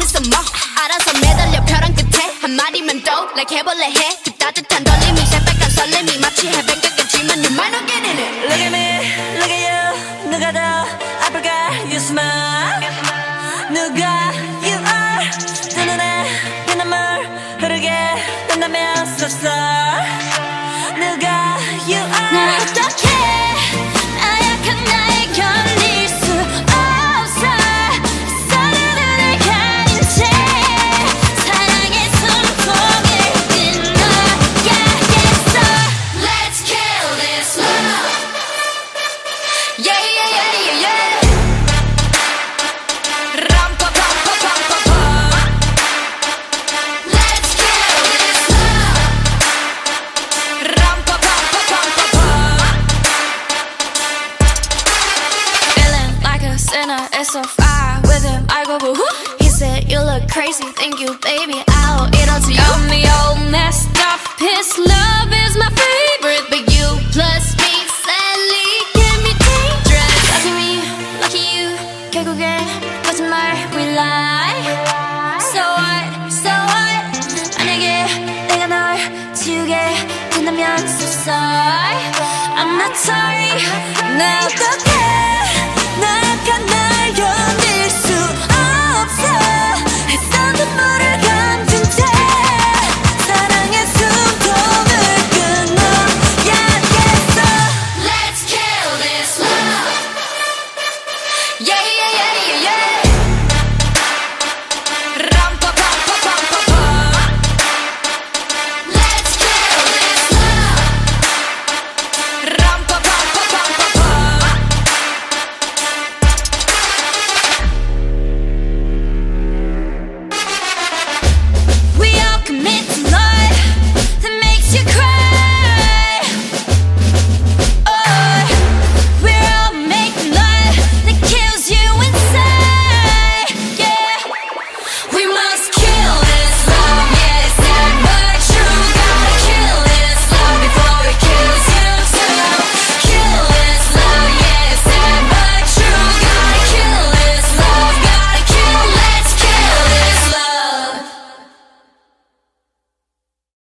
재밌어 뭐? 알아서 매달려 벼랑 끝에 한 마디면 도 like 해볼래 해 그 따뜻한 떨림이 새빨간 설렘이 마치 해변가겠지만 You might not get in it Look at me, look at you. 누가 더 아플까 You smile 누가 you are? 두 눈에 빈눈물 흐르게 된다면 So sorry. 누가 like a sinner, it's so far with him. I go boo hoo. He said, You look crazy, thank you, baby. I'll eat all to you. Got me all messed up. His love is my favorite, but you plus me sadly can be dangerous. Lucky me, lucky you. 결국엔 거짓말 we lie. So what, so what? 만약에 내가 널 지우게 된다면 so sorry. I'm not sorry. 나 어떻게